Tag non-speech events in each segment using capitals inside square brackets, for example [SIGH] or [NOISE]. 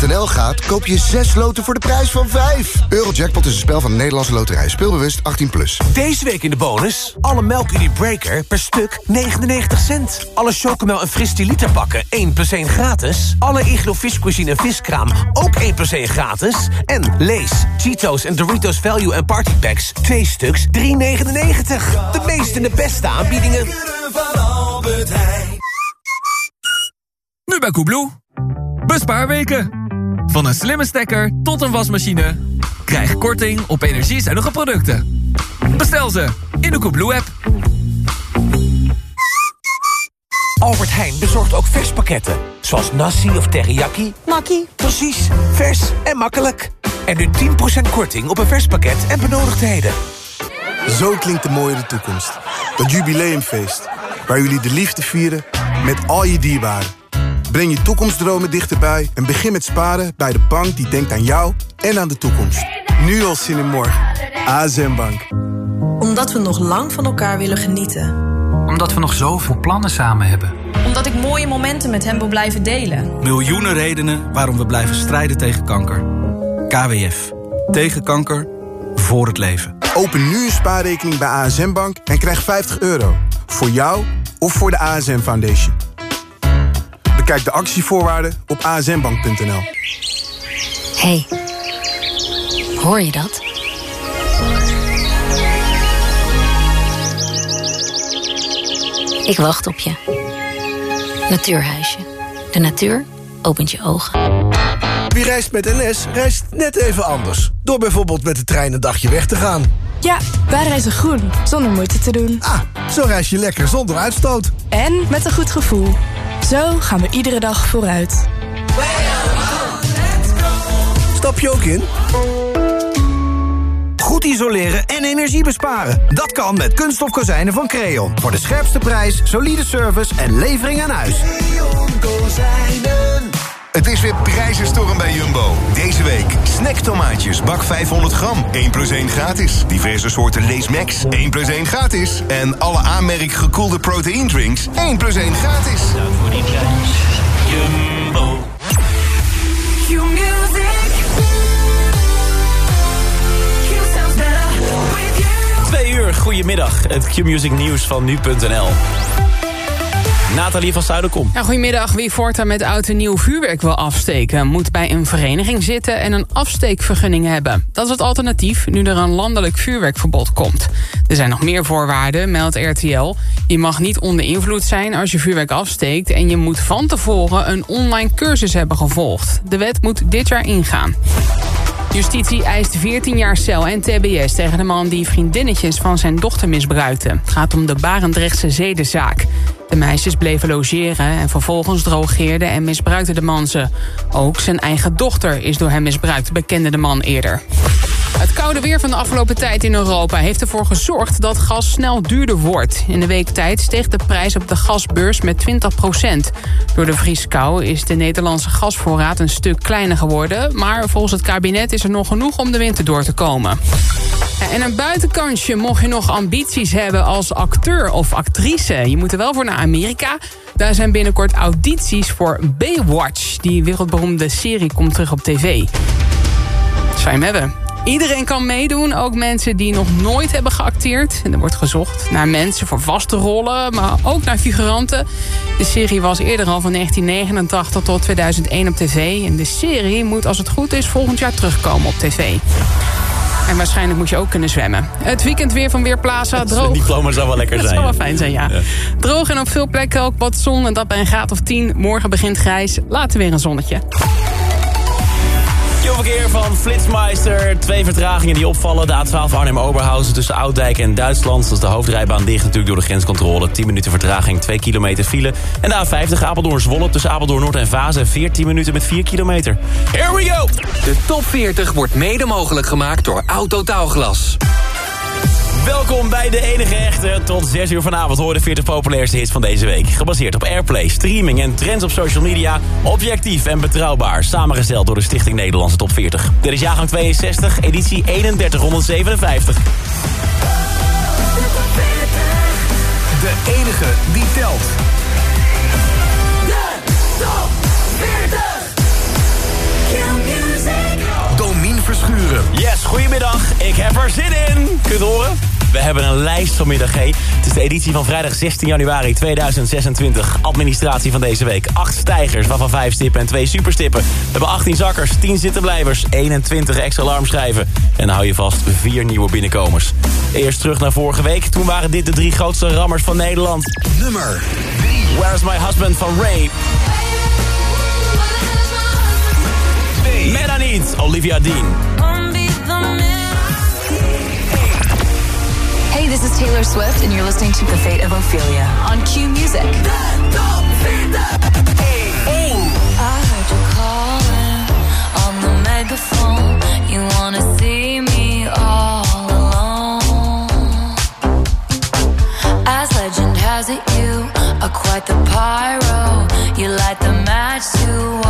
eurojagpot.nl gaat, koop je 6 loten voor de prijs van 5. Eurojackpot is een spel van de Nederlandse Loterij. Speelbewust 18+. Plus. Deze week in de bonus. Alle melk Breaker per stuk 99 cent. Alle chocomel en fris liter pakken 1 plus 1 gratis. Alle Iglo viscuisine en viskraam ook 1 plus 1 gratis. En Lees, Cheetos en Doritos Value en Party Packs 2 stuks 3,99. De meeste en de beste aanbiedingen. Nu bij Koebloe. Bespaarweken. Van een slimme stekker tot een wasmachine. Krijg korting op energiezuinige producten. Bestel ze in de Koebloe-app. Albert Heijn bezorgt ook verspakketten. Zoals nasi of teriyaki. Makkie. Precies, vers en makkelijk. En nu 10% korting op een verspakket en benodigdheden. Zo klinkt de mooie toekomst. Dat jubileumfeest. Waar jullie de liefde vieren met al je dierbaren. Breng je toekomstdromen dichterbij en begin met sparen bij de bank die denkt aan jou en aan de toekomst. Nu al zin in morgen. ASM Bank. Omdat we nog lang van elkaar willen genieten. Omdat we nog zoveel plannen samen hebben. Omdat ik mooie momenten met hem wil blijven delen. Miljoenen redenen waarom we blijven strijden tegen kanker. KWF. Tegen kanker. Voor het leven. Open nu een spaarrekening bij ASM Bank en krijg 50 euro. Voor jou of voor de ASM Foundation. Bekijk de actievoorwaarden op asmbank.nl. Hey, hoor je dat? Ik wacht op je. Natuurhuisje. De natuur opent je ogen. Wie reist met NS, reist net even anders. Door bijvoorbeeld met de trein een dagje weg te gaan. Ja, wij reizen groen, zonder moeite te doen. Ah, zo reis je lekker zonder uitstoot. En met een goed gevoel. Zo gaan we iedere dag vooruit. Stap je ook in? Goed isoleren en energie besparen. Dat kan met kunststof kozijnen van Creon. Voor de scherpste prijs, solide service en levering aan huis. Creon kozijnen. Het is weer prijzenstorm bij Jumbo. Deze week snacktomaatjes, bak 500 gram, 1 plus 1 gratis. Diverse soorten Lees Max, 1 plus 1 gratis. En alle aanmerk gekoelde proteïndrinks, 1 plus 1 gratis. Nou, voor die prijs. Jumbo. Twee uur, goedemiddag. Het Q-Music nieuws van nu.nl. Nathalie van Zuiderkom. Ja, goedemiddag. Wie voortaan met oud en nieuw vuurwerk wil afsteken... moet bij een vereniging zitten en een afsteekvergunning hebben. Dat is het alternatief nu er een landelijk vuurwerkverbod komt. Er zijn nog meer voorwaarden, meldt RTL. Je mag niet onder invloed zijn als je vuurwerk afsteekt... en je moet van tevoren een online cursus hebben gevolgd. De wet moet dit jaar ingaan. Justitie eist 14 jaar cel en tbs tegen de man die vriendinnetjes van zijn dochter misbruikte. Het gaat om de Barendrechtse zedenzaak. De meisjes bleven logeren en vervolgens drogeerde en misbruikte de man ze. Ook zijn eigen dochter is door hem misbruikt, bekende de man eerder. Het koude weer van de afgelopen tijd in Europa heeft ervoor gezorgd dat gas snel duurder wordt. In de week tijd steeg de prijs op de gasbeurs met 20% Door de vrieskou is de Nederlandse gasvoorraad een stuk kleiner geworden. Maar volgens het kabinet is er nog genoeg om de winter door te komen. En een buitenkansje mocht je nog ambities hebben als acteur of actrice. Je moet er wel voor naar Amerika. Daar zijn binnenkort audities voor Baywatch. Die wereldberoemde serie komt terug op tv. Zou je hem hebben? Iedereen kan meedoen, ook mensen die nog nooit hebben geacteerd. En er wordt gezocht naar mensen voor vaste rollen, maar ook naar figuranten. De serie was eerder al van 1989 tot 2001 op tv. En de serie moet als het goed is volgend jaar terugkomen op tv. En waarschijnlijk moet je ook kunnen zwemmen. Het weekend weer van Weerplaza. Droog. Die diploma zou wel lekker zijn. Dat zou wel fijn zijn, ja. ja. Droog en op veel plekken ook wat zon. En dat bij een graad of 10. Morgen begint grijs. Later weer een zonnetje. Verkeer van Flitsmeister. Twee vertragingen die opvallen. De A12 Arnhem-Oberhausen tussen Ouddijk en Duitsland. Dat is de hoofdrijbaan dicht natuurlijk door de grenscontrole. 10 minuten vertraging, 2 kilometer file. En de A50 Apeldoorn-Zwolle tussen Apeldoorn-Noord en Vazen. 14 minuten met 4 kilometer. Here we go! De top 40 wordt mede mogelijk gemaakt door Autotaalglas. Welkom bij de enige echte. Tot 6 uur vanavond horen de 40 populairste hits van deze week. Gebaseerd op airplay, streaming en trends op social media. Objectief en betrouwbaar. Samengesteld door de Stichting Nederlandse Top 40. Dit is jaargang 62, editie 3157. De enige die telt. De Top 40. Verschuren. Yes, goedemiddag. Ik heb er zin in. Kunt horen? We hebben een lijst vanmiddag, G. Het is de editie van vrijdag 16 januari 2026. Administratie van deze week. acht stijgers, waarvan vijf stippen en twee superstippen. We hebben 18 zakkers, 10 zittenblijvers, 21 extra alarmschijven. En hou je vast, vier nieuwe binnenkomers. Eerst terug naar vorige week. Toen waren dit de drie grootste rammers van Nederland. Nummer 3. Where's My Husband van Ray. Meta niet, Olivia Dean. this is Taylor Swift, and you're listening to The Fate of Ophelia on Q Music. As legend has it, you are quite the pyro. You light the match to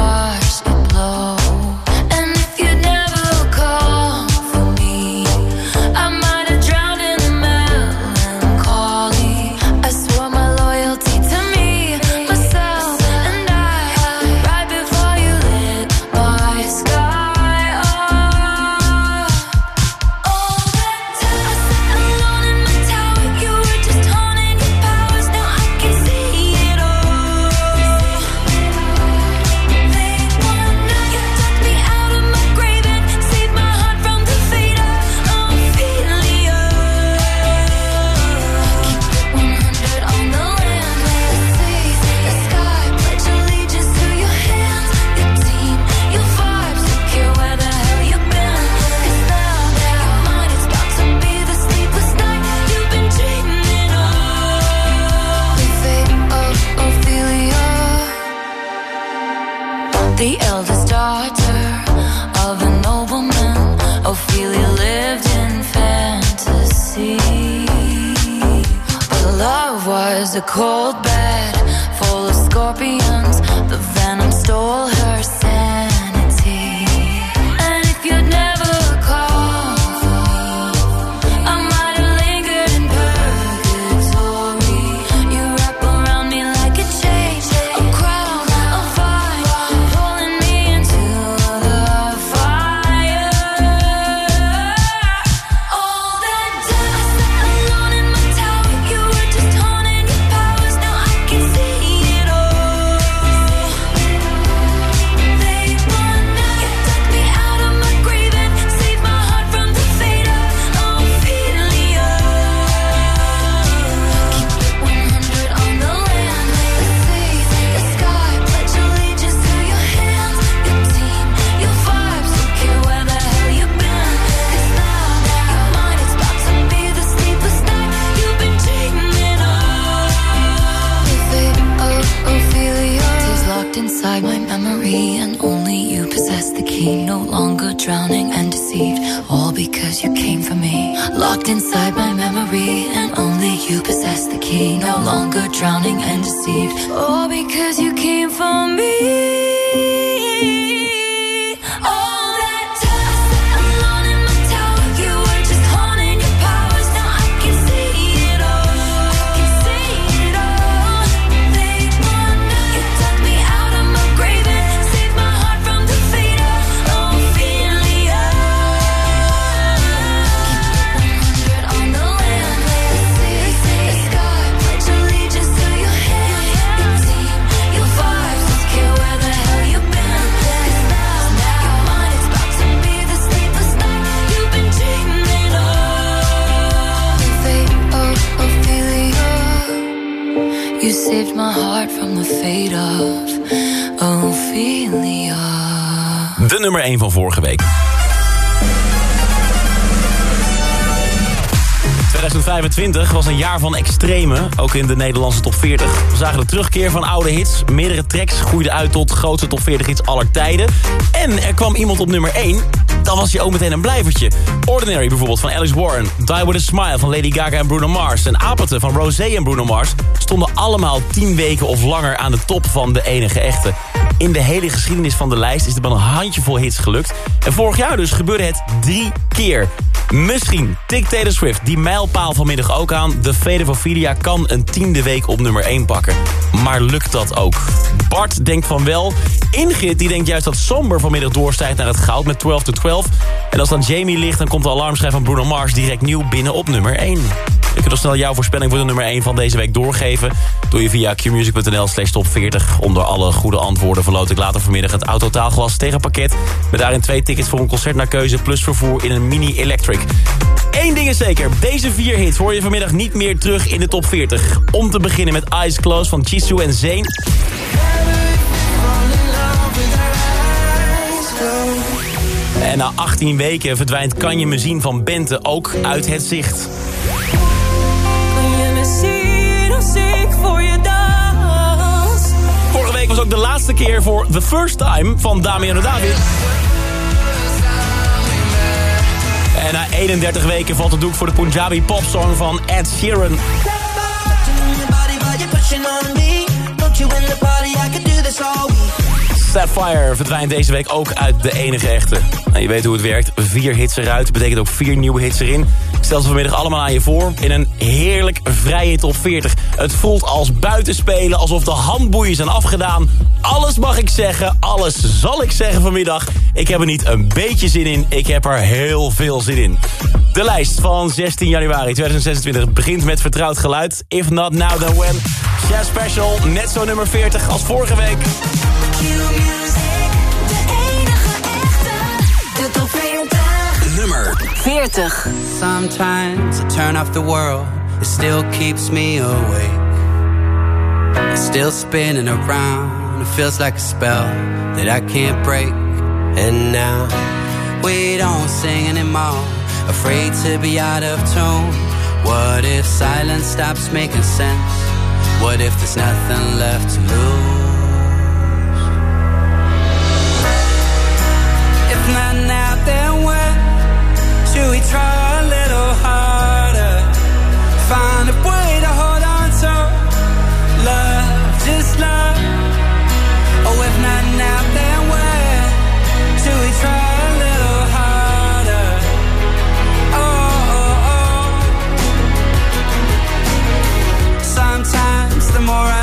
van ik ook in de Nederlandse top 40. We zagen de terugkeer van oude hits. Meerdere tracks groeiden uit tot grootste top 40 hits aller tijden. En er kwam iemand op nummer 1. Dan was je ook meteen een blijvertje. Ordinary bijvoorbeeld van Alice Warren. Die With A Smile van Lady Gaga en Bruno Mars. En Apathe van Rosé en Bruno Mars... stonden allemaal 10 weken of langer aan de top van de enige echte. In de hele geschiedenis van de lijst is er maar een handjevol hits gelukt. En vorig jaar dus gebeurde het drie keer. Misschien tikt Taylor Swift die mijlpaal vanmiddag ook aan. The Fade of Ophelia kan een tiende week op nummer 1 pakken. Maar lukt dat ook? Bart denkt van wel. Ingrid die denkt juist dat Somber vanmiddag doorstijgt naar het goud met 12 to 12. En als dan Jamie ligt, dan komt de alarmschrijf van Bruno Mars direct nieuw binnen op nummer 1. Je kunt nog snel jouw voorspelling voor de nummer 1 van deze week doorgeven. Doe je via qmusic.nl slash top 40. Onder alle goede antwoorden verloot ik later vanmiddag het autotaalglas tegenpakket. Met daarin twee tickets voor een concert naar keuze plus vervoer in een mini-electric. Eén ding is zeker, deze vier hits hoor je vanmiddag niet meer terug in de top 40. Om te beginnen met Eyes Closed van Jisoo en Zayn. En na 18 weken verdwijnt Kan je me zien van Bente ook uit het zicht. Vorige week was ook de laatste keer voor The First Time van Damian en David. En na 31 weken valt het doek voor de Punjabi popsong van Ed Sheeran. Sapphire verdwijnt deze week ook uit de enige echte. Nou, je weet hoe het werkt. Vier hits eruit, betekent ook vier nieuwe hits erin. Stel ze vanmiddag allemaal aan je voor in een heerlijk vrije top 40. Het voelt als buitenspelen, alsof de handboeien zijn afgedaan. Alles mag ik zeggen, alles zal ik zeggen vanmiddag. Ik heb er niet een beetje zin in, ik heb er heel veel zin in. De lijst van 16 januari 2026 begint met vertrouwd geluid. If not now, then when. Jazz Special, net zo nummer 40 als vorige week. De top 40. Nummer 40. Sometimes I turn off the world, it still keeps me awake. Still spinning around, it feels like a spell that I can't break. And now we don't sing anymore, afraid to be out of tune. What if silence stops making sense? What if there's nothing left to lose? If not now, then when? Should we try a little harder? Find a way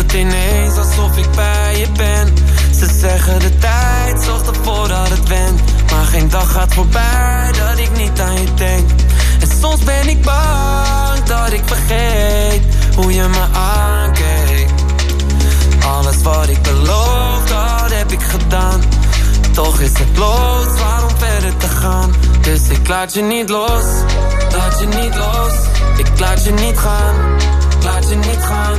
Het ineens alsof ik bij je ben. Ze zeggen de tijd zorgt ervoor dat het went. Maar geen dag gaat voorbij dat ik niet aan je denk. En soms ben ik bang dat ik vergeet hoe je me aankeek. Alles wat ik beloof, dat heb ik gedaan. Toch is het los, waarom verder te gaan? Dus ik laat je niet los, laat je niet los. Ik laat je niet gaan, laat je niet gaan.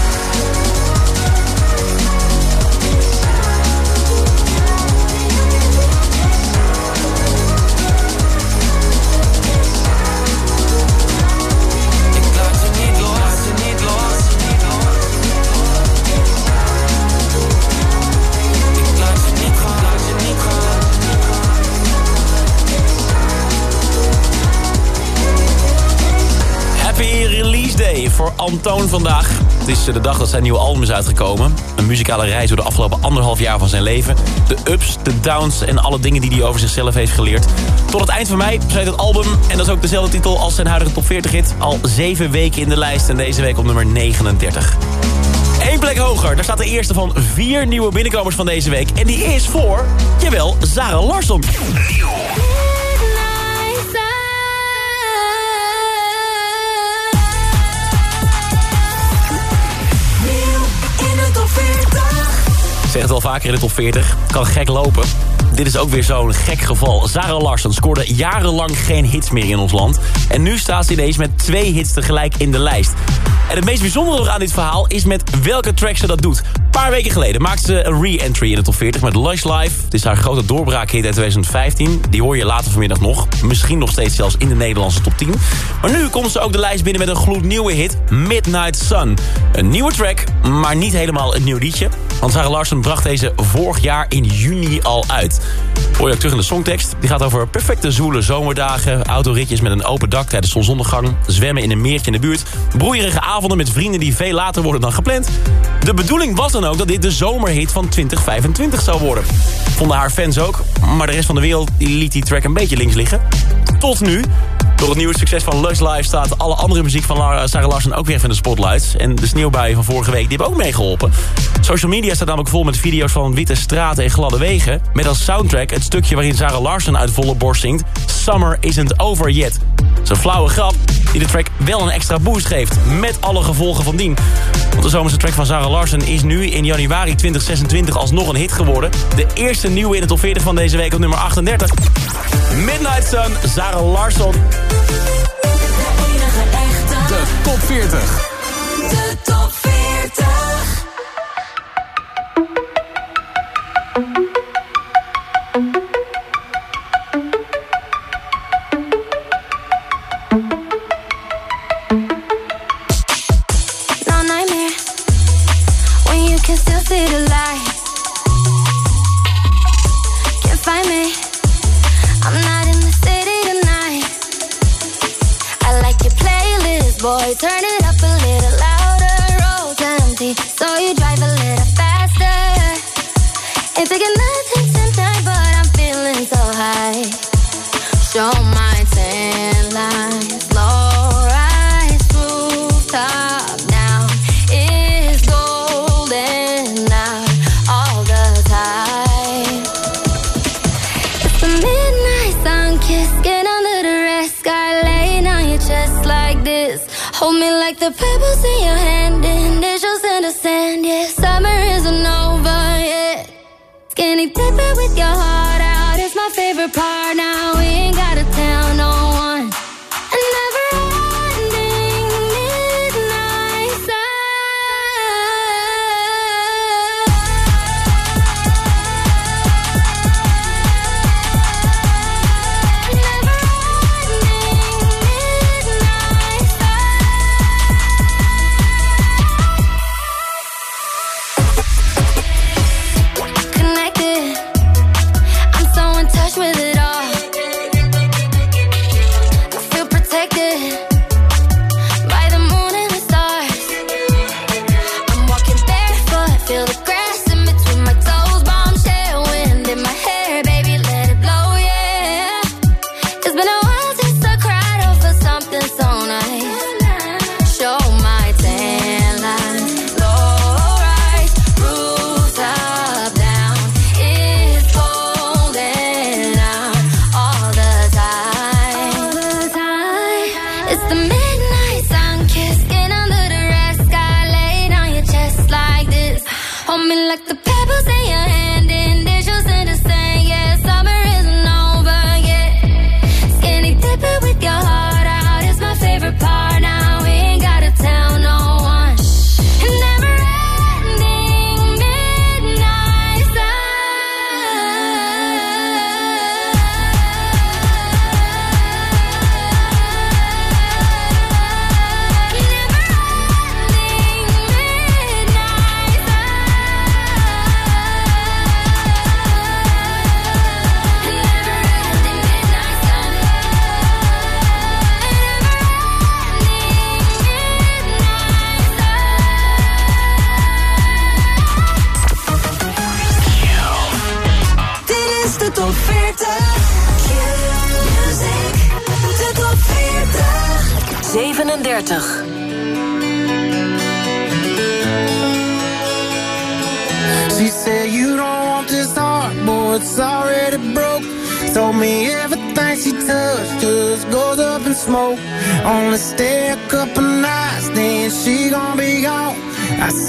Voor Antoon vandaag. Het is eh, de dag dat zijn nieuwe album is uitgekomen. Een muzikale reis door de afgelopen anderhalf jaar van zijn leven. De ups, de downs en alle dingen die hij over zichzelf heeft geleerd. Tot het eind van mei verschijnt het album. En dat is ook dezelfde titel als zijn huidige top 40 hit. Al zeven weken in de lijst en deze week op nummer 39. Eén plek hoger, daar staat de eerste van vier nieuwe binnenkomers van deze week. En die is voor, jawel, Zara Larsson. 40. Ik zeg het al vaker in de top 40. Kan gek lopen. Dit is ook weer zo'n gek geval. Zara Larsson scoorde jarenlang geen hits meer in ons land. En nu staat ze ineens met twee hits tegelijk in de lijst. En het meest bijzondere aan dit verhaal is met welke track ze dat doet. Een paar weken geleden maakte ze een re-entry in de top 40 met Lush Life. Het is haar grote doorbraakhit uit 2015. Die hoor je later vanmiddag nog. Misschien nog steeds zelfs in de Nederlandse top 10. Maar nu komt ze ook de lijst binnen met een gloednieuwe hit, Midnight Sun. Een nieuwe track, maar niet helemaal een nieuw liedje. Want Sarah Larsen bracht deze vorig jaar in juni al uit. Hoor je ook terug in de songtekst. Die gaat over perfecte zoele zomerdagen... autoritjes met een open dak tijdens zonsondergang... zwemmen in een meertje in de buurt... broeierige avonden met vrienden die veel later worden dan gepland. De bedoeling was dan ook dat dit de zomerhit van 2025 zou worden. Vonden haar fans ook, maar de rest van de wereld liet die track een beetje links liggen. Tot nu. Door het nieuwe succes van Lux Live staat alle andere muziek van Sarah Larsen ook weer in de spotlights. En de sneeuwbuien van vorige week die hebben ook meegeholpen. Social media staat namelijk vol met video's van witte straten en gladde wegen. Met als soundtrack het stukje waarin Sarah Larsen uit volle borst zingt... Summer isn't over yet. Een flauwe grap die de track wel een extra boost geeft. Met alle gevolgen van dien. Want de zomerse track van Sarah Larsen is nu in januari 2026 alsnog een hit geworden. De eerste nieuwe in de top 40 van deze week op nummer 38. Midnight Sun, Sarah Larsson. De top 40. Turn it Hold me like the pebbles in your hand, initials in the sand, yeah. Summer isn't over yet. Skinny dipping with your heart out is my favorite part. Now we ain't gotta.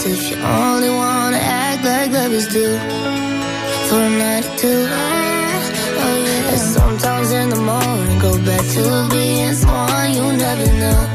friends if you only wanna act like lovers do for a night or two. Oh, yeah. Sometimes in the morning, go back to being someone you never knew.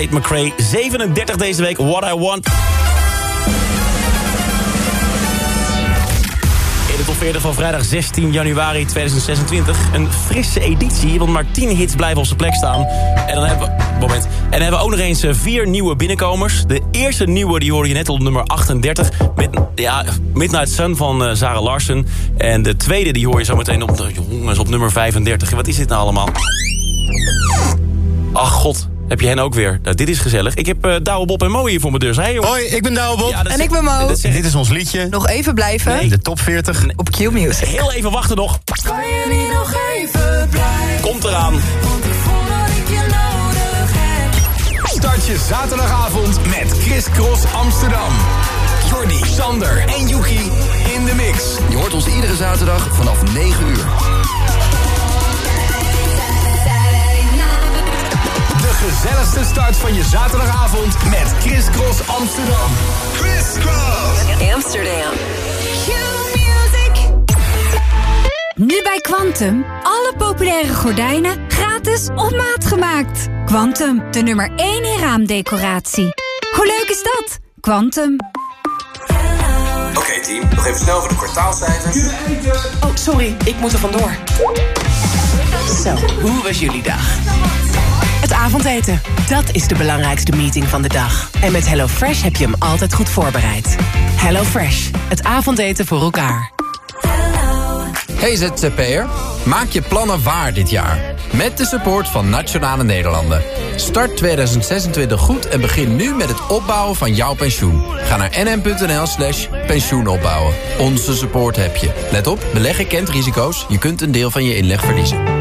Tate McRae, 37 deze week. What I Want. In de top 40 van vrijdag 16 januari 2026. Een frisse editie, want maar 10 hits blijven op zijn plek staan. En dan hebben we, moment, en dan hebben we ook nog eens eh, vier nieuwe binnenkomers. De eerste nieuwe die hoorde je net op nummer 38. Met, ja, Midnight Sun van Sarah Larsen. En de tweede die hoor je zo meteen op, jongens, op nummer 35. Wat is dit nou allemaal? Ach god, heb je hen ook weer. Nou, dit is gezellig. Ik heb eh Douwe Bob en Mo hier voor mijn deur. Hey, jongen. Hoi, ik ben Douwe Bob. Ja, En ik ben Mo. Dit is ons liedje. Nog even blijven. Nee. De top 40. Op Q-Music. Heel even wachten nog. Kan je niet nog even blijven? Komt eraan. Want ik voel dat ik je nodig heb. Start je zaterdagavond met Chris Cross Amsterdam. Jordi, Sander en Yuki in de mix. Je hoort ons iedere zaterdag vanaf 9 uur. Gezelligste start van je zaterdagavond met Chris Cross Amsterdam. Chris Cross. Amsterdam. Nu bij Quantum. Alle populaire gordijnen gratis op maat gemaakt. Quantum, de nummer 1 in raamdecoratie. Hoe leuk is dat? Quantum. Oké team, nog even snel voor de kwartaalcijfers. Oh, sorry, ik moet er vandoor. Zo, hoe was jullie dag? Het avondeten, dat is de belangrijkste meeting van de dag. En met HelloFresh heb je hem altijd goed voorbereid. HelloFresh, het avondeten voor elkaar. Hey ZZP'er, maak je plannen waar dit jaar. Met de support van Nationale Nederlanden. Start 2026 goed en begin nu met het opbouwen van jouw pensioen. Ga naar nm.nl slash pensioenopbouwen. Onze support heb je. Let op, beleggen kent risico's. Je kunt een deel van je inleg verliezen.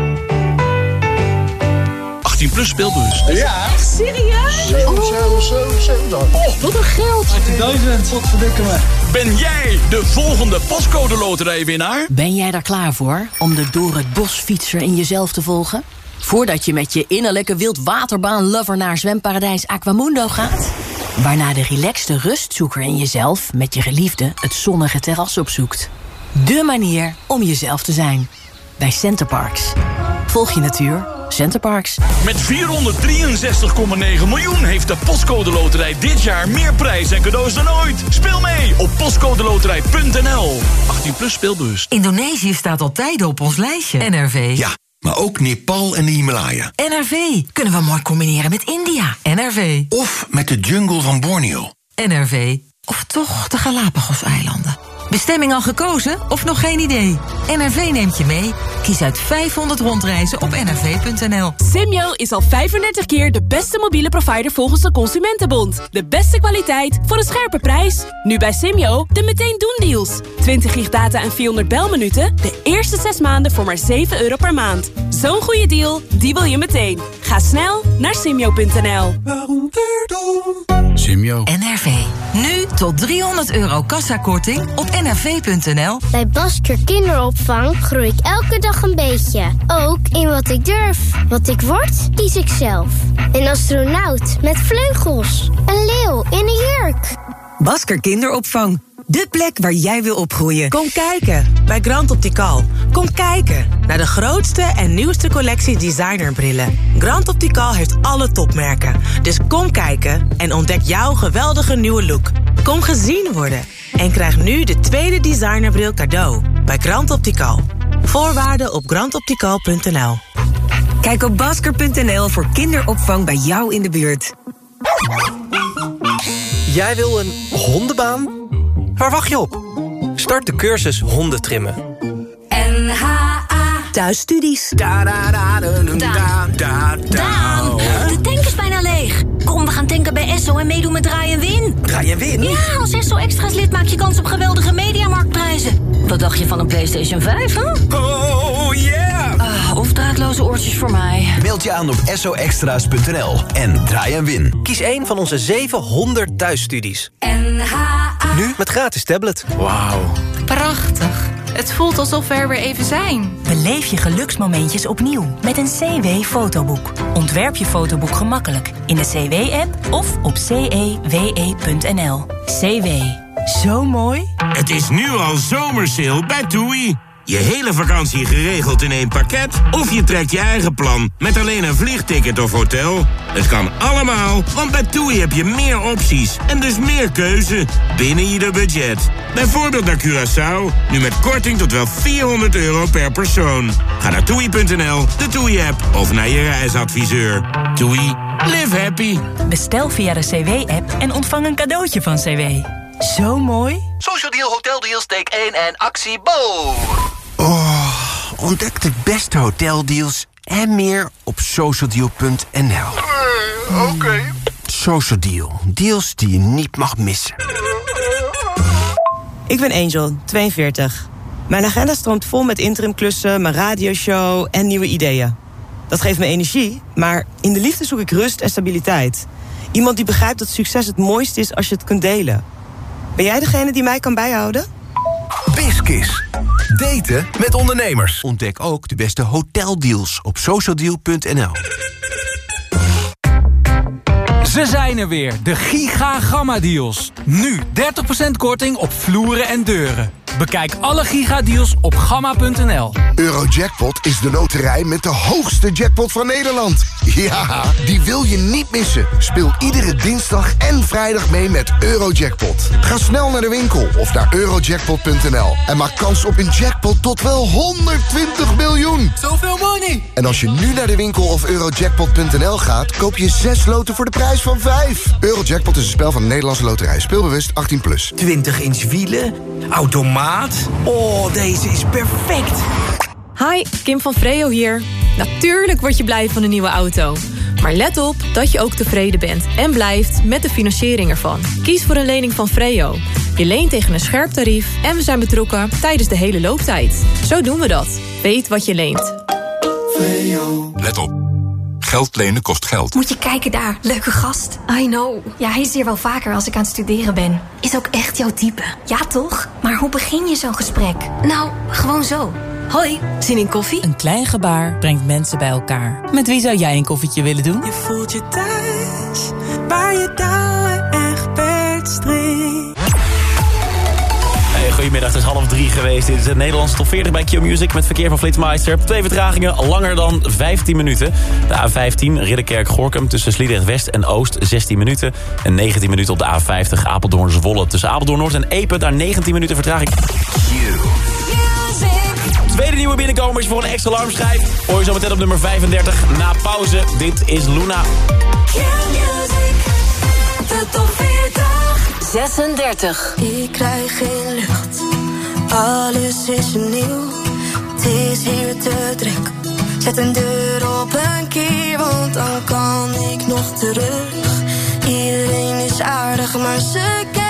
18 plus speelbus. Ja. Serieus? 7, 7, 7, 7 dan. Oh, wat een geld. 18.000, wat verdikken me. Ben jij de volgende pascode loterijwinnaar? Ben jij daar klaar voor om de door het bos fietser in jezelf te volgen? Voordat je met je innerlijke wildwaterbaan-lover naar zwemparadijs Aquamundo gaat? Waarna de relaxte rustzoeker in jezelf met je geliefde het zonnige terras opzoekt. De manier om jezelf te zijn. Bij Centerparks. Volg je natuur. Centerparks. Met 463,9 miljoen heeft de Postcode Loterij dit jaar meer prijs en cadeaus dan ooit. Speel mee op postcodeloterij.nl. 18 plus speelbus. Indonesië staat al tijden op ons lijstje. NRV. Ja, maar ook Nepal en de Himalaya. NRV. Kunnen we mooi combineren met India. NRV. Of met de jungle van Borneo. NRV. Of toch de Galapagos-eilanden. Bestemming al gekozen of nog geen idee? NRV neemt je mee. Kies uit 500 rondreizen op nrv.nl. Simyo is al 35 keer de beste mobiele provider volgens de Consumentenbond. De beste kwaliteit voor een scherpe prijs. Nu bij Simyo de meteen doen deals. 20 gig data en 400 belminuten. De eerste 6 maanden voor maar 7 euro per maand. Zo'n goede deal, die wil je meteen. Ga snel naar simyo.nl. Simio. NRV. Nu tot 300 euro kassakorting op nrv.nl. Bij Basker Kinderopvang groei ik elke dag een beetje. Ook in wat ik durf. Wat ik word, kies ik zelf. Een astronaut met vleugels. Een leeuw in een jurk. Basker Kinderopvang. De plek waar jij wil opgroeien. Kom kijken bij Grand Optical. Kom kijken naar de grootste en nieuwste collectie designerbrillen. Grand Optical heeft alle topmerken. Dus kom kijken en ontdek jouw geweldige nieuwe look. Kom gezien worden. En krijg nu de tweede designerbril cadeau bij Grand Optical. Voorwaarden op grandoptical.nl. Kijk op basker.nl voor kinderopvang bij jou in de buurt. Jij wil een hondenbaan? Waar wacht je op? Start de cursus hondentrimmen. NHA Thuisstudies. Daan, de tank is bijna leeg. Kom, we gaan tanken bij Esso en meedoen met Draai en Win. Draai en Win? Ja, als Esso Extra's lid maak je kans op geweldige mediamarktprijzen. Wat dacht je van een PlayStation 5, hè? Oh yeah! Ah, of draadloze oortjes voor mij. Meld je aan op soextra's.nl en draai en win. Kies een van onze 700 thuisstudies. NHA Nu met gratis tablet. Wauw. Prachtig. Het voelt alsof we er weer even zijn. Beleef je geluksmomentjes opnieuw met een CW-fotoboek. Ontwerp je fotoboek gemakkelijk in de CW-app of op cewe.nl. CW. Zo mooi. Het is nu al zomersale bij TUI. Je hele vakantie geregeld in één pakket? Of je trekt je eigen plan met alleen een vliegticket of hotel? Het kan allemaal, want bij TUI heb je meer opties en dus meer keuze binnen je budget. Bijvoorbeeld naar Curaçao, nu met korting tot wel 400 euro per persoon. Ga naar toei.nl, de TUI-app of naar je reisadviseur. TUI, live happy. Bestel via de CW-app en ontvang een cadeautje van CW. Zo mooi. Social Deal Hotel Deals take 1 en actie Bo. Ontdek de beste hoteldeals en meer op socialdeal.nl. Oké. Social Deal, deals die je niet mag missen. Ik ben Angel, 42. Mijn agenda stroomt vol met interimklussen, mijn radioshow en nieuwe ideeën. Dat geeft me energie, maar in de liefde zoek ik rust en stabiliteit. Iemand die begrijpt dat succes het mooiste is als je het kunt delen. Ben jij degene die mij kan bijhouden? Biskis. Daten met ondernemers. Ontdek ook de beste hoteldeals op socialdeal.nl. Ze zijn er weer, de Giga Gamma Deals. Nu 30% korting op vloeren en deuren. Bekijk alle gigadeals op gamma.nl. Eurojackpot is de loterij met de hoogste jackpot van Nederland. Ja, die wil je niet missen. Speel iedere dinsdag en vrijdag mee met Eurojackpot. Ga snel naar de winkel of naar eurojackpot.nl. En maak kans op een jackpot tot wel 120 miljoen. Zoveel money! En als je nu naar de winkel of eurojackpot.nl gaat... koop je 6 loten voor de prijs van 5. Eurojackpot is een spel van de Nederlandse loterij. Speelbewust 18+. Plus. 20 inch wielen, automaat. Oh, deze is perfect. Hi, Kim van Freo hier. Natuurlijk word je blij van een nieuwe auto. Maar let op dat je ook tevreden bent en blijft met de financiering ervan. Kies voor een lening van Freo. Je leent tegen een scherp tarief en we zijn betrokken tijdens de hele looptijd. Zo doen we dat. Weet wat je leent. Let op. Geld lenen kost geld. Moet je kijken daar, leuke gast. I know. Ja, hij is hier wel vaker als ik aan het studeren ben. Is ook echt jouw type. Ja, toch? Maar hoe begin je zo'n gesprek? Nou, gewoon zo. Hoi, zin in koffie? Een klein gebaar brengt mensen bij elkaar. Met wie zou jij een koffietje willen doen? Je voelt je thuis, waar je touwen echt Hey, goedemiddag, het is half drie geweest. Dit is het Nederlandse top 40 bij Q-Music... met verkeer van Flitsmeister. Twee vertragingen, langer dan 15 minuten. De A15, Ridderkerk-Gorkum tussen Sliedrecht West en Oost, 16 minuten. En 19 minuten op de A50, Apeldoorn-Zwolle. Tussen Apeldoorn-Noord en Epe, daar 19 minuten vertraging. Tweede nieuwe binnenkomers voor een extra alarmschijf. Hoor je zo meteen op nummer 35 na pauze. Dit is Luna. De top 40. 36. Ik krijg geen lucht, alles is nieuw. Het is hier te druk. Zet een deur op een keer, want dan kan ik nog terug. Iedereen is aardig, maar ze kennen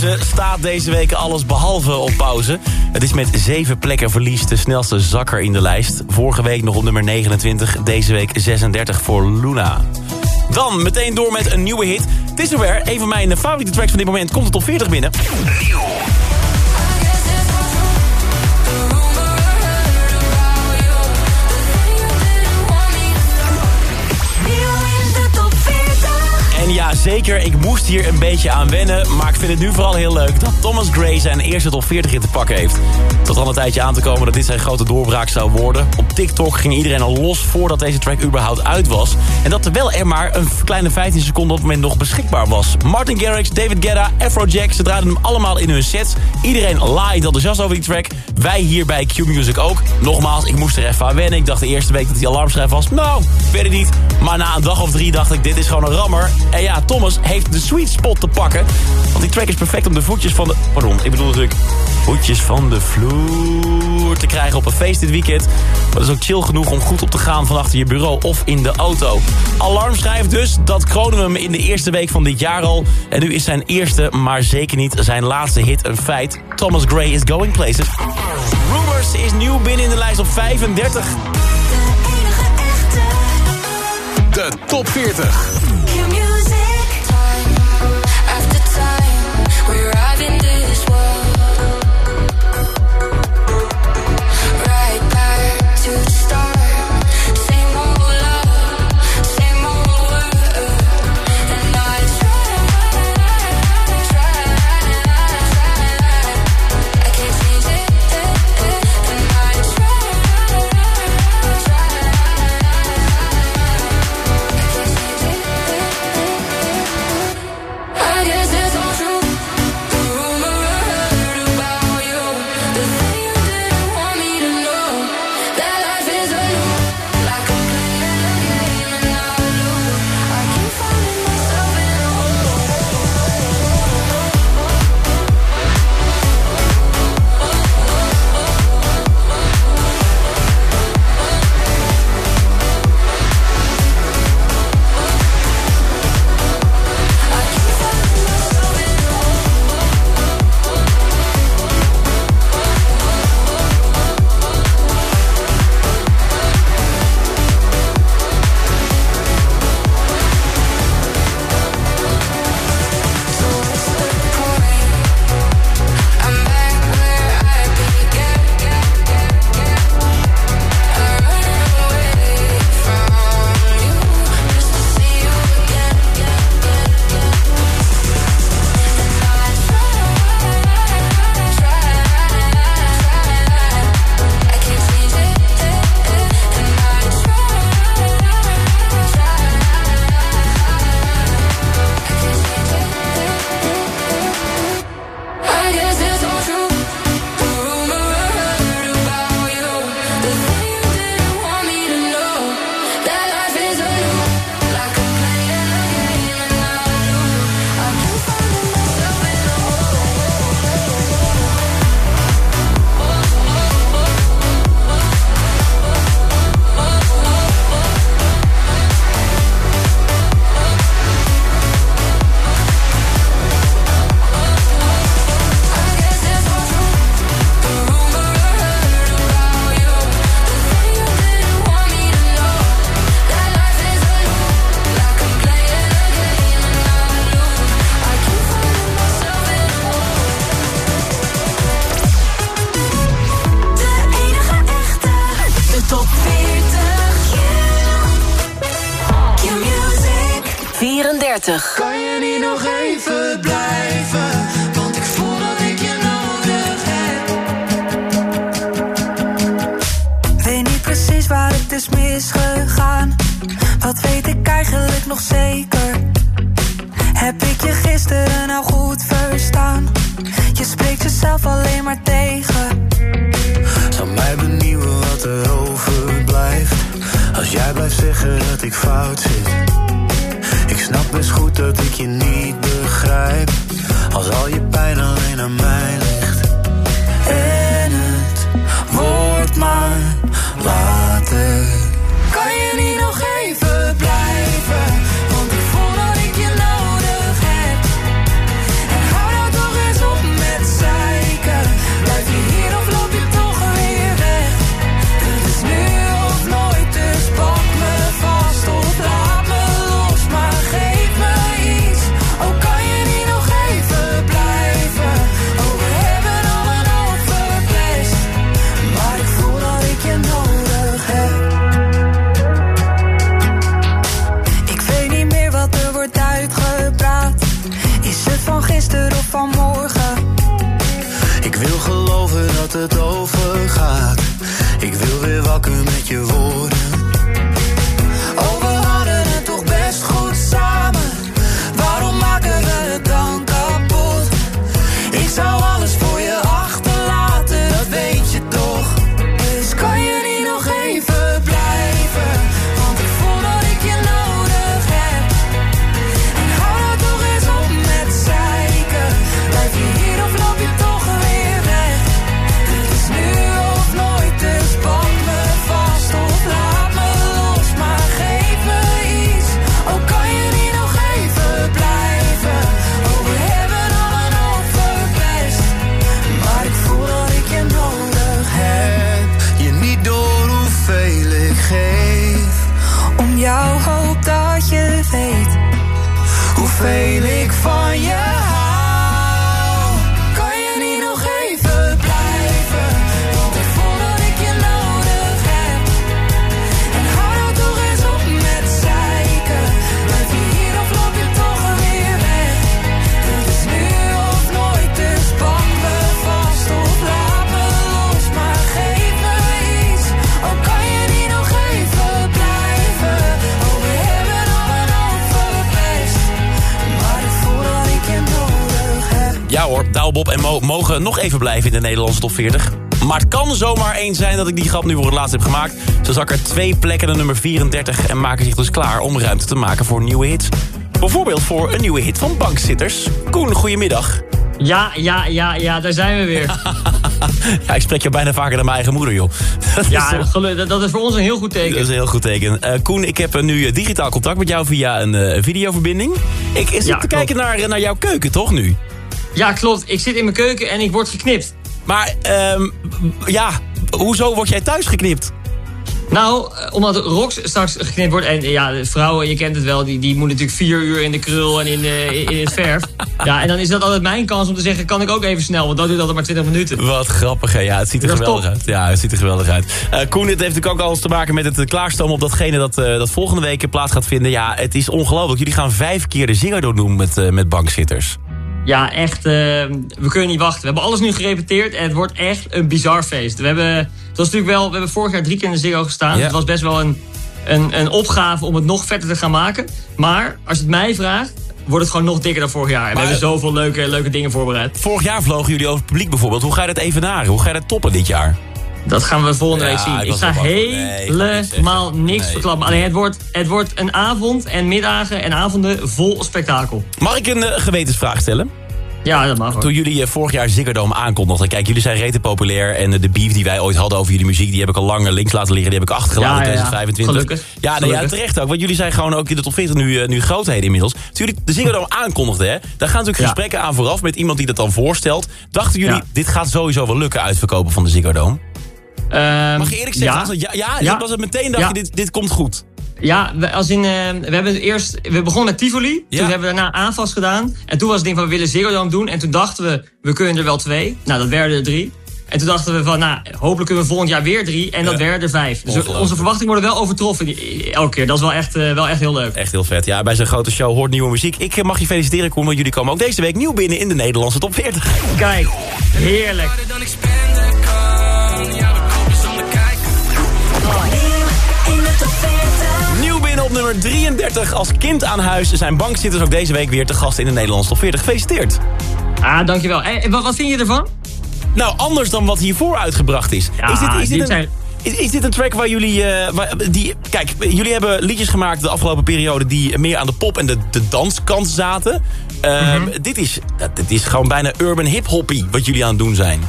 Staat deze week alles behalve op pauze. Het is met zeven plekken verlies de snelste zakker in de lijst. Vorige week nog op nummer 29, deze week 36 voor Luna. Dan meteen door met een nieuwe hit. Het is zover, een van mijn favoriete tracks van dit moment komt het op 40 binnen. En zeker, ik moest hier een beetje aan wennen... maar ik vind het nu vooral heel leuk dat Thomas Gray zijn eerste top 40 in te pakken heeft. Was al een tijdje aan te komen dat dit zijn grote doorbraak zou worden. Op TikTok ging iedereen al los voordat deze track überhaupt uit was. En dat terwijl er maar een kleine 15 seconden op het moment nog beschikbaar was. Martin Garrix, David Guetta, Afrojack, ze draaiden hem allemaal in hun sets. Iedereen live enthousiast over die track. Wij hier bij Q-Music ook. Nogmaals, ik moest er even aan wennen. Ik dacht de eerste week dat die alarmschijf was. Nou, het niet. Maar na een dag of drie dacht ik, dit is gewoon een rammer. En ja, Thomas heeft de sweet spot te pakken. Want die track is perfect om de voetjes van de... Pardon, ik bedoel natuurlijk voetjes van de vloer te krijgen op een feest dit weekend. Maar dat is ook chill genoeg om goed op te gaan van achter je bureau of in de auto. Alarmschijf dus, dat kronen we hem in de eerste week van dit jaar al. En nu is zijn eerste, maar zeker niet zijn laatste hit een feit. Thomas Gray is going places. Rumors is nieuw binnen in de lijst op 35. De top 40. Hoor, Douwe Bob en Mo mogen nog even blijven in de Nederlandse top 40. Maar het kan zomaar eens zijn dat ik die grap nu voor het laatst heb gemaakt. Ze zakken er twee plekken naar nummer 34 en maken zich dus klaar om ruimte te maken voor nieuwe hits. Bijvoorbeeld voor een nieuwe hit van Bankzitters. Koen, goedemiddag. Ja, ja, ja, ja, daar zijn we weer. [LAUGHS] Ja, ik spreek je bijna vaker dan mijn eigen moeder, joh. [LAUGHS] Dat is Ja, toch- dat- is voor ons een heel goed teken. Dat is een heel goed teken. Eh, Koen, ik heb eh, nu eh, digitaal contact met jou via een videoverbinding. Ik zit Ja, te kijken naar, naar jouw keuken, toch nu? Ja, klopt. Ik zit in mijn keuken en ik word geknipt. Maar, ehm, ja, hoezo word jij thuis geknipt? Nou, eh, omdat Rox straks geknipt wordt. En ja, de vrouwen, je kent het wel, die, die moeten natuurlijk vier uur in de krul en in, eh, in, het verf. [LAUGHS] Ja, en dan is dat altijd mijn kans om te zeggen, kan ik ook even snel, want dat duurt altijd maar 20 minuten. Wat grappig, hè? Ja, het ziet er Dat geweldig uit. Ja, het ziet er geweldig uit. Eh, Koen, dit heeft natuurlijk ook alles te maken met het klaarstomen op datgene dat, dat volgende week plaats gaat vinden. Ja, het is ongelooflijk. Jullie gaan vijf keer de Ziggo Dome doen met, met bankzitters. Ja, echt, eh, we kunnen niet wachten. We hebben alles nu gerepeteerd en het wordt echt een bizar feest. We hebben, het was natuurlijk wel, we hebben vorig jaar drie keer in de Ziggo gestaan. Het was best wel een, een, een opgave om het nog vetter te gaan maken. Maar als je het mij vraagt, wordt het gewoon nog dikker dan vorig jaar. En we hebben zoveel leuke, leuke dingen voorbereid. Vorig jaar vlogen jullie over het publiek bijvoorbeeld. Hoe ga je dat evenaren? Hoe ga je dat toppen dit jaar? Dat gaan we volgende Ja, week zien. ik ga. Nee, niks helemaal niks Nee. verklappen. Alleen het wordt, het wordt een avond en middagen en avonden vol spektakel. Mag ik een eh, gewetensvraag stellen? Ja, dat mag hoor. Toen jullie eh, vorig jaar Ziggo Dome aankondigden... kijk, jullie zijn rete populair... en eh, de beef die wij ooit hadden over jullie muziek... die heb ik al lang links laten liggen. Die heb ik achtergelaten in ja, ja. 2025. Gelukkig. Ja, ja, Gelukkig. terecht ook. Want jullie zijn gewoon ook in de top 40 nu, nu grootheden inmiddels. Toen jullie de Ziggo Dome aankondigden... Hè, daar gaan natuurlijk gesprekken aan vooraf... met iemand die dat dan voorstelt. Dachten jullie, dit gaat sowieso wel lukken... uitverkopen van de Ziggo Dome? Mag je eerlijk zeggen? ja. Ja, ja, Ja. ik was het meteen dacht Ja. je, dit, dit komt goed. Ja, we, als in, eh, we hebben eerst, we begonnen met Tivoli. Ja. Toen hebben we daarna aanvast gedaan. En toen was het ding van, we willen Zero Dome doen. En toen dachten we, we kunnen er wel twee. Nou, dat werden er drie. En toen dachten we van, nou, hopelijk kunnen we volgend jaar weer drie. En dat Ja. werden er vijf. Dus onze verwachtingen worden wel overtroffen elke keer. Dat is wel echt, eh, wel echt heel leuk. Echt heel vet. Ja, bij zo'n grote show hoort nieuwe muziek. Ik eh, mag je feliciteren, Koen, want jullie komen ook deze week nieuw binnen in de Nederlandse top 40. Kijk, heerlijk. Binnen op nummer 33 als kind aan huis zijn bankzitters ook deze week weer te gast in de Nederlandse top 40. Gefeliciteerd. Ah, dankjewel. En wat, wat vind je ervan? Nou, anders dan wat hiervoor uitgebracht is. Ja, is, dit, is, dit dit een, zijn- is, is dit een track waar jullie... eh, waar- die, kijk, jullie hebben liedjes gemaakt de afgelopen periode... die meer aan de pop- en de, de danskant zaten. Ehm, Mhm. dit, is, dit is gewoon bijna urban hip-hoppy wat jullie aan het doen zijn.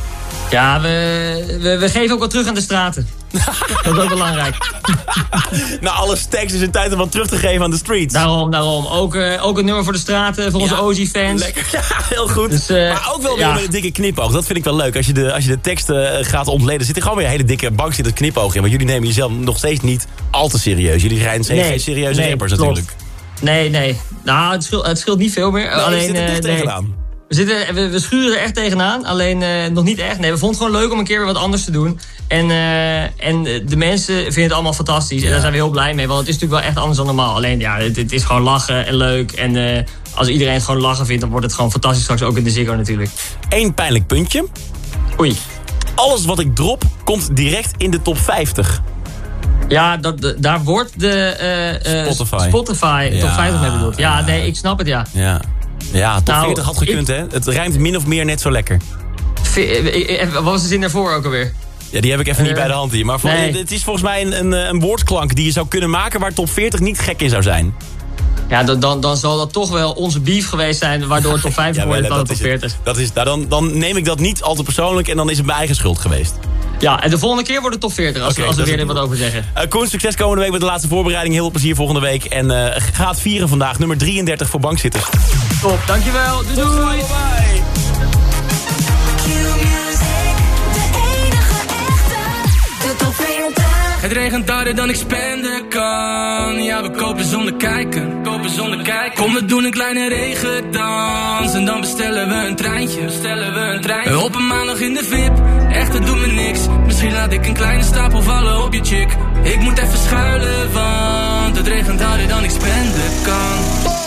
Ja, we, we, we geven ook wat terug aan de straten. [LAUGHS] dat is ook belangrijk. [LAUGHS] Na alle stacks is het tijd om wat terug te geven aan de streets. Daarom, daarom. Ook, eh, ook een nummer voor de straten, voor onze OG-fans. Lekker, [LAUGHS] ja, heel goed. Dus, eh, maar ook wel weer ja. met een dikke knipoog. Dat vind ik wel leuk. Als je de, als je de teksten eh, gaat ontleden, zit er gewoon weer een hele dikke bank zit het knipoog in. Want jullie nemen jezelf nog steeds niet al te serieus. Jullie zijn geen Nee, serieuze nee, rappers klopt. natuurlijk. Nee, nee. Nou, het scheelt, het scheelt niet veel meer. Nee, je alleen, zit er nee. tegenaan. We, zitten, we, we schuren er echt tegenaan, alleen eh, nog niet echt. Nee, we vonden het gewoon leuk om een keer weer wat anders te doen. En, eh, en de mensen vinden het allemaal fantastisch. En daar zijn we heel blij mee, want het is natuurlijk wel echt anders dan normaal. Alleen, ja, het, het is gewoon lachen en leuk. En eh, als iedereen het gewoon lachen vindt, dan wordt het gewoon fantastisch straks ook in de Ziggo natuurlijk. Eén pijnlijk puntje. Oei. Alles wat ik drop, komt direct in de top 50. Ja, dat, daar wordt de Spotify. Spotify top Ja, 50 mee bedoeld. Ja, nee, ik snap het, ja. Ja. Ja, top Nou, 40 had gekund, hè? Het rijmt min of meer net zo lekker. V- eh, eh, Wat was de zin daarvoor ook alweer? Ja, die heb ik even niet Eh, bij de hand hier. Maar voor- nee. het is volgens mij een, een, eh, een woordklank die je zou kunnen maken... waar top 40 niet gek in zou zijn. Ja, dan, dan, dan zal dat toch wel onze beef geweest zijn... waardoor top 50 wordt en dan dat top is het. 40. Dat is, nou, dan, dan neem ik dat niet al te persoonlijk en dan is het mijn eigen schuld geweest. Ja, en de volgende keer wordt het top 40 als, Oké, als we weer er wat over zeggen. Eh Koen, succes komende week met de laatste voorbereiding. Heel veel plezier volgende week. En eh ga het vieren vandaag. Nummer 33 voor bankzitters. Top, dankjewel. Doei doei. 40. Het regent harder dan ik spenden kan. Ja, we kopen zonder kijken. Kopen zonder kijken. Kom, we doen een kleine regendans. En dan bestellen we een treintje. Bestellen we een treintje. Op een maandag in de VIP. Echt, dat doet me niks. Misschien laat ik een kleine stapel vallen op je chick. Ik moet even schuilen, want het regent harder dan ik spenden kan.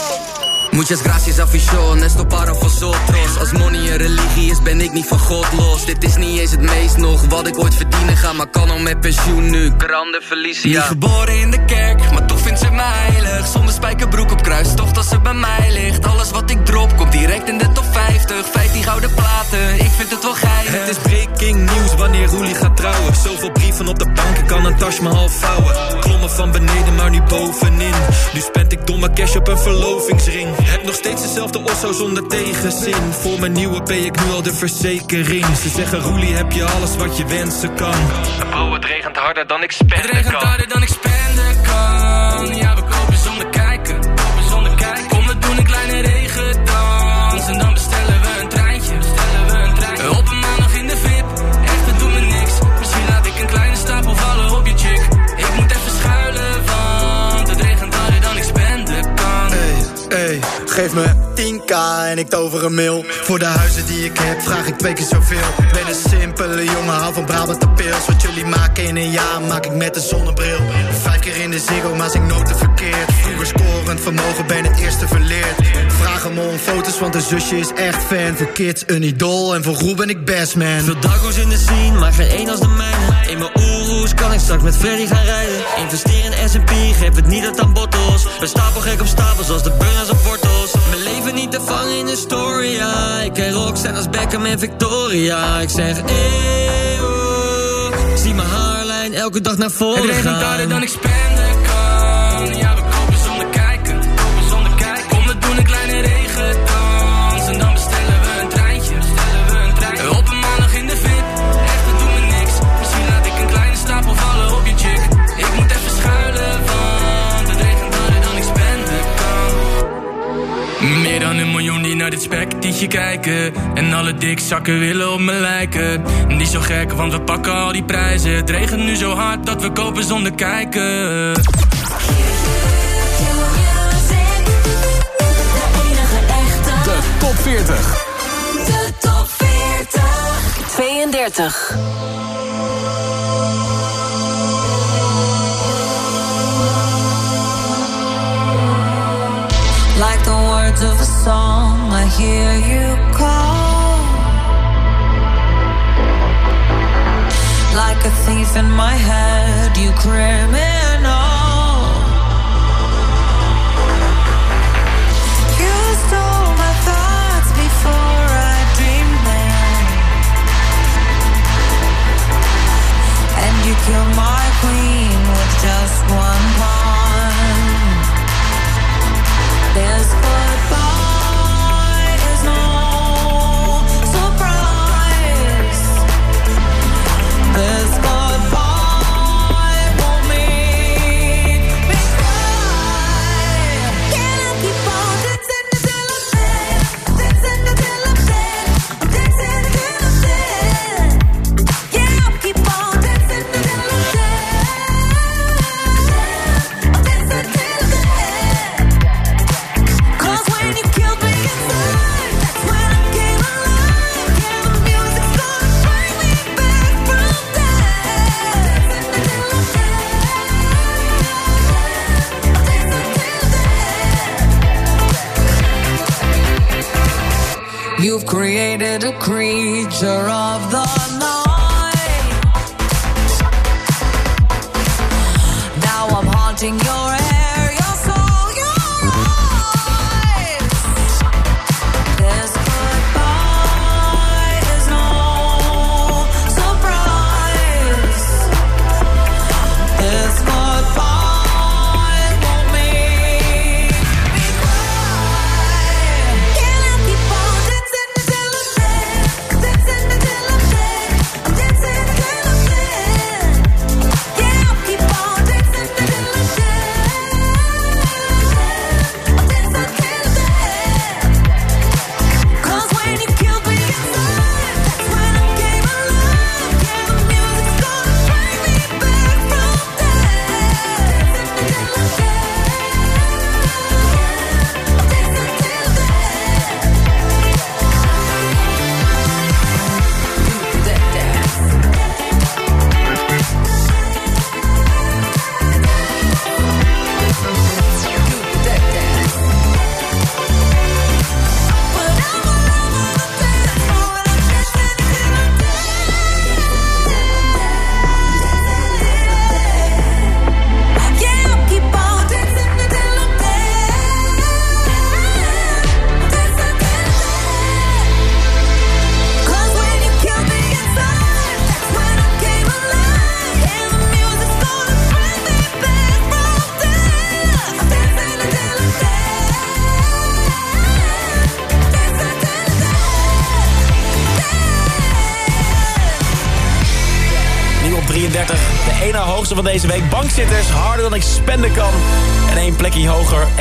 Muchas gracias afición, esto para vosotros Als money een religie is, ben ik niet van God los. Dit is niet eens het meest nog wat ik ooit verdienen ga Maar kan al met pensioen nu, grande Felicia Niet geboren in de kerk, maar toch vindt ze mij heilig Zonder spijkerbroek op kruis, toch dat ze bij mij ligt Alles wat ik drop, komt direct in de top 50 15 gouden platen, ik vind het wel geinig Het is breaking news wanneer Roelie gaat trouwen. Zoveel brieven op de bank, ik kan een tas maar half vouwen. Klommen van beneden, maar nu bovenin. Nu spend ik domme cash op een verlovingsring. Heb nog steeds dezelfde osso zonder tegenzin. Voor mijn nieuwe P ik nu al de verzekering. Ze zeggen Roelie, heb je alles wat je wensen kan. Bro, het regent harder dan ik spenden Het regent harder dan ik spenden kan. Ja, we kopen zonder kijken. Kopen zonder kijken. Kom, we doen een kleine regendans. En dan bestellen we een treintje. Bestellen we een treintje. Op een maandag in de VIP. Echt, dat doet me niks. Misschien laat ik een kleine stapel vallen op je chick. Ik moet even schuilen, want het regent harder dan ik spenden kan. Hey, geef me 10k en ik tover een mil. Voor de huizen die ik heb vraag ik twee keer zoveel. Ben een simpele jongen, hou van Brabant de pils. Wat jullie maken in een jaar maak ik met een zonnebril. Vijf keer in de ziggo, maar zing nooit te verkeerd. Vroeger scorend vermogen, ben het eerste verleerd. Vraag hem om foto's, want de zusje is echt fan. Voor kids een idool en voor Roel ben ik best man. Veel dago's in de scene, maar geen één als de mijne. In mijn oeroes kan ik straks met Freddy gaan rijden. Investeer in S&P, geef het niet uit aan bottles. Ben stapel gek op stapels als de burners op wortels. Leven niet te vangen in de story, ja. Ik ken Roxanne als Beckham en Victoria. Ik zeg eeuw, zie mijn haarlijn elke dag naar voren Het regent harder dan ik spenden kan. Ja, naar dit spektietje kijken. En alle dikzakken willen op me lijken. Niet zo gek, want we pakken al die prijzen. Het regent nu zo hard dat we kopen zonder kijken. De top 40. De top 40. 32. Words of a song, I hear you call. Like a thief in my head, you criminal.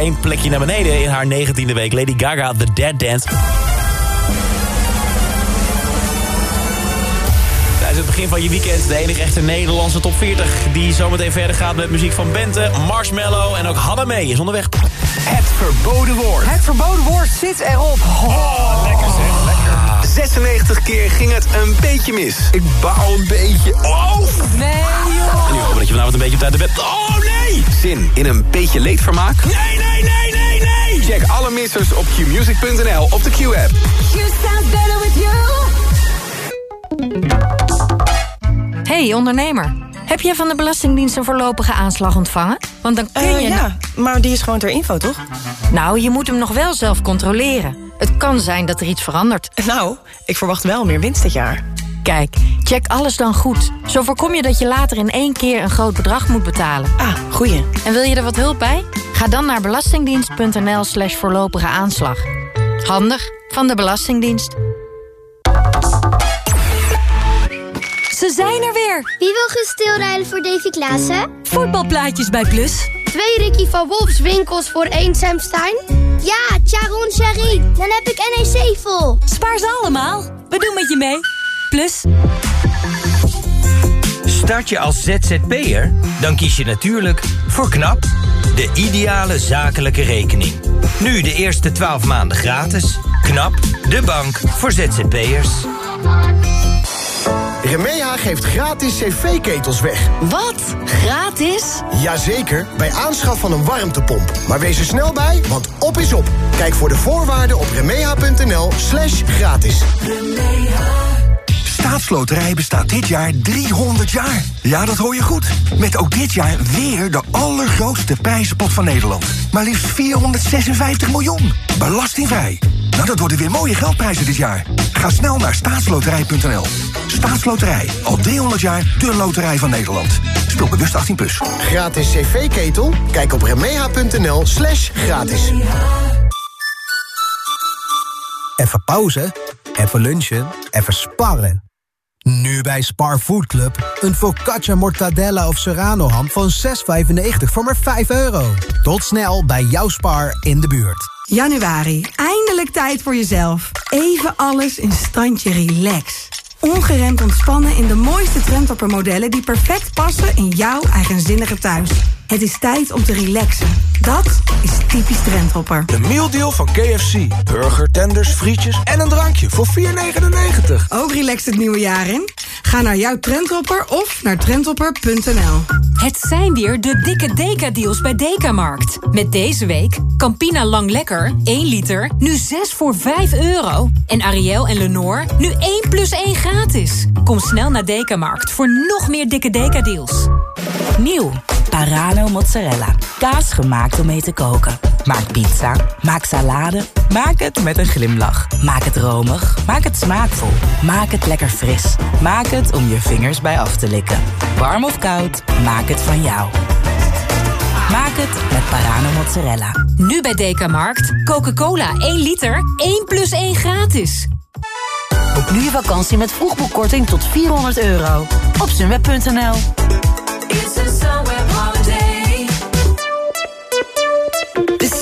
Één plekje naar beneden in haar 19e week. Lady Gaga, The Dead Dance. Tijdens het begin van je weekend de enige echte Nederlandse top 40... die zometeen verder gaat met muziek van Bente, Marshmallow en ook Hanna mee is onderweg. Het verboden woord. Het verboden woord zit erop. Oh, lekker zeg, lekker. 96 keer ging het een beetje mis. Ik bouw een beetje. Oh! Nee, joh. En nu hopen dat je vanavond een beetje op tijd bed... Oh, nee! Zin in een beetje leedvermaak? Nee, nee, nee, nee, nee! Check alle missers op qmusic.nl of de Q-app. You sound better with you. Hey ondernemer, heb jij van de Belastingdienst een voorlopige aanslag ontvangen? Want dan kun Eh, je... ja, maar die is gewoon ter info, toch? Nou, je moet hem nog wel zelf controleren. Het kan zijn dat er iets verandert. Nou, ik verwacht wel meer winst dit jaar. Kijk, check alles dan goed. Zo voorkom je dat je later in één keer een groot bedrag moet betalen. Ah, goeie. En wil je er wat hulp bij? Ga dan naar belastingdienst.nl slash voorlopige aanslag. Handig van de Belastingdienst. Ze zijn er weer! Wie wil gaan stilrijden voor Davy Klaassen? Voetbalplaatjes bij Plus. Twee Ricky van Wolfs winkels voor één Sam Stein? Ja, Charon Sherry. Dan heb ik NEC vol. Spaar ze allemaal. We doen met je mee. Plus. Start je als ZZP'er? Dan kies je natuurlijk voor KNAP, de ideale zakelijke rekening. Nu de eerste 12 maanden gratis. KNAP, de bank voor ZZP'ers. Remeha geeft gratis cv-ketels weg. Wat? Gratis? Jazeker, bij aanschaf van een warmtepomp. Maar wees er snel bij, want op is op. Kijk voor de voorwaarden op remeha.nl slash gratis. Staatsloterij bestaat dit jaar 300 jaar. Ja, dat hoor je goed. Met ook dit jaar weer de allergrootste prijzenpot van Nederland. Maar liefst 456 miljoen. Belastingvrij. Nou, dat worden weer mooie geldprijzen dit jaar. Ga snel naar staatsloterij.nl. Staatsloterij. Al 300 jaar de loterij van Nederland. Speel bewust 18+. Plus. Gratis cv-ketel? Kijk op remeha.nl slash gratis. Even pauze, even lunchen, even sparren. Nu bij Spar Food Club. Een focaccia mortadella of serrano ham van 6,95 voor maar 5 euro. Tot snel bij jouw Spar in de buurt. Januari, eindelijk tijd voor jezelf. Even alles in standje relax. Ongeremd ontspannen in de mooiste trendtopper modellen... die perfect passen in jouw eigenzinnige thuis. Het is tijd om te relaxen. Dat is typisch Trendhopper. De mealdeal van KFC. Burger, tenders, frietjes en een drankje voor 4,99. Ook relaxed het nieuwe jaar in? Ga naar jouw Trendhopper of naar trendhopper.nl. Het zijn weer de dikke Deka-deals bij Dekamarkt. Met deze week Campina Lang Lekker, 1 liter, nu 6 voor 5 euro. En Ariel en Lenore, nu 1 plus 1 gratis. Kom snel naar Dekamarkt voor nog meer dikke Deka-deals. Nieuw, Parano mozzarella. Kaas gemaakt om mee te koken. Maak pizza, maak salade, maak het met een glimlach. Maak het romig, maak het smaakvol. Maak het lekker fris. Maak het om je vingers bij af te likken. Warm of koud, maak het van jou. Maak het met Parano mozzarella. Nu bij Dekamarkt, Coca-Cola 1 liter, 1 plus 1 gratis. Boek nu je vakantie met vroegboekkorting tot 400 euro. Op sunweb.nl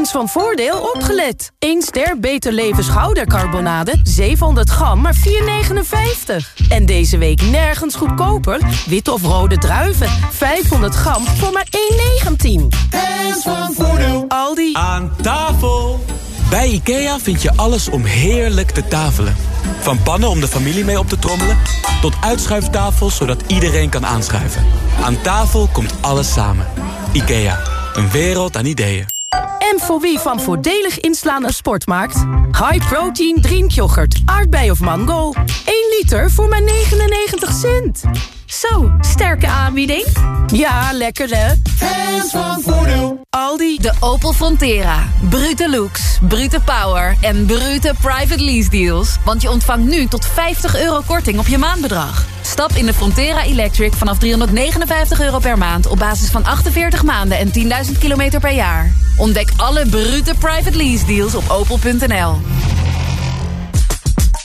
Fans van Voordeel opgelet. 1 ster Beter Leven schoudercarbonade, 700 gram, maar 4,59. En deze week nergens goedkoper. Witte of rode druiven, 500 gram voor maar 1,19. Fans van Voordeel. Aldi. Aan tafel! Bij IKEA vind je alles om heerlijk te tafelen. Van pannen om de familie mee op te trommelen... tot uitschuiftafels zodat iedereen kan aanschuiven. Aan tafel komt alles samen. IKEA, een wereld aan ideeën. En voor wie van voordelig inslaan een sport maakt? High protein drinkyoghurt, aardbei of mango. 1 liter voor maar 99 cent. Zo, sterke aanbieding. Ja, lekker hè? Fans van Voordeel. Aldi. De Opel Frontera. Brute looks, brute power en brute private lease deals. Want je ontvangt nu tot 50 euro korting op je maandbedrag. Stap in de Frontera Electric vanaf 359 euro per maand... op basis van 48 maanden en 10.000 kilometer per jaar. Ontdek alle brute private lease deals op opel.nl.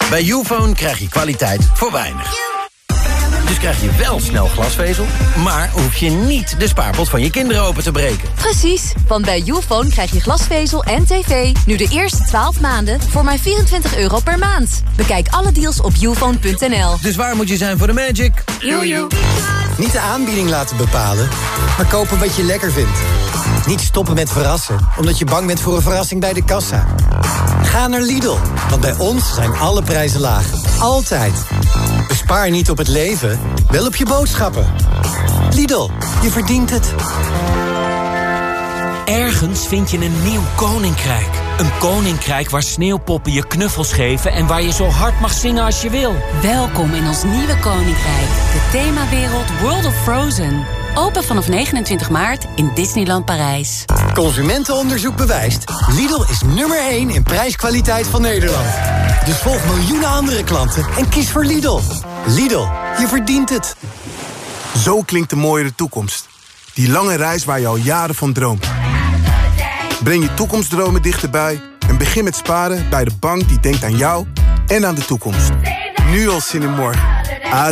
Bij Ufone krijg je kwaliteit voor weinig. Krijg je wel snel glasvezel, maar hoef je niet de spaarpot van je kinderen open te breken. Precies, want bij Ufone krijg je glasvezel en tv... nu de eerste 12 maanden voor maar 24 euro per maand. Bekijk alle deals op ufone.nl. Dus waar moet je zijn voor de magic? Jojo. Niet de aanbieding laten bepalen, maar kopen wat je lekker vindt. Niet stoppen met verrassen, omdat je bang bent voor een verrassing bij de kassa. Ga naar Lidl, want bij ons zijn alle prijzen laag. Altijd. Bespaar niet op het leven, wel op je boodschappen. Lidl, je verdient het. Ergens vind je een nieuw koninkrijk. Een koninkrijk waar sneeuwpoppen je knuffels geven... en waar je zo hard mag zingen als je wil. Welkom in ons nieuwe koninkrijk. De themawereld World of Frozen. Open vanaf 29 maart in Disneyland Parijs. Consumentenonderzoek bewijst. Lidl is nummer 1 in prijskwaliteit van Nederland. Dus volg miljoenen andere klanten en kies voor Lidl. Lidl, je verdient het. Zo klinkt de mooiere toekomst. Die lange reis waar je al jaren van droomt. Breng je toekomstdromen dichterbij en begin met sparen bij de bank die denkt aan jou en aan de toekomst. Nu al zin in morgen.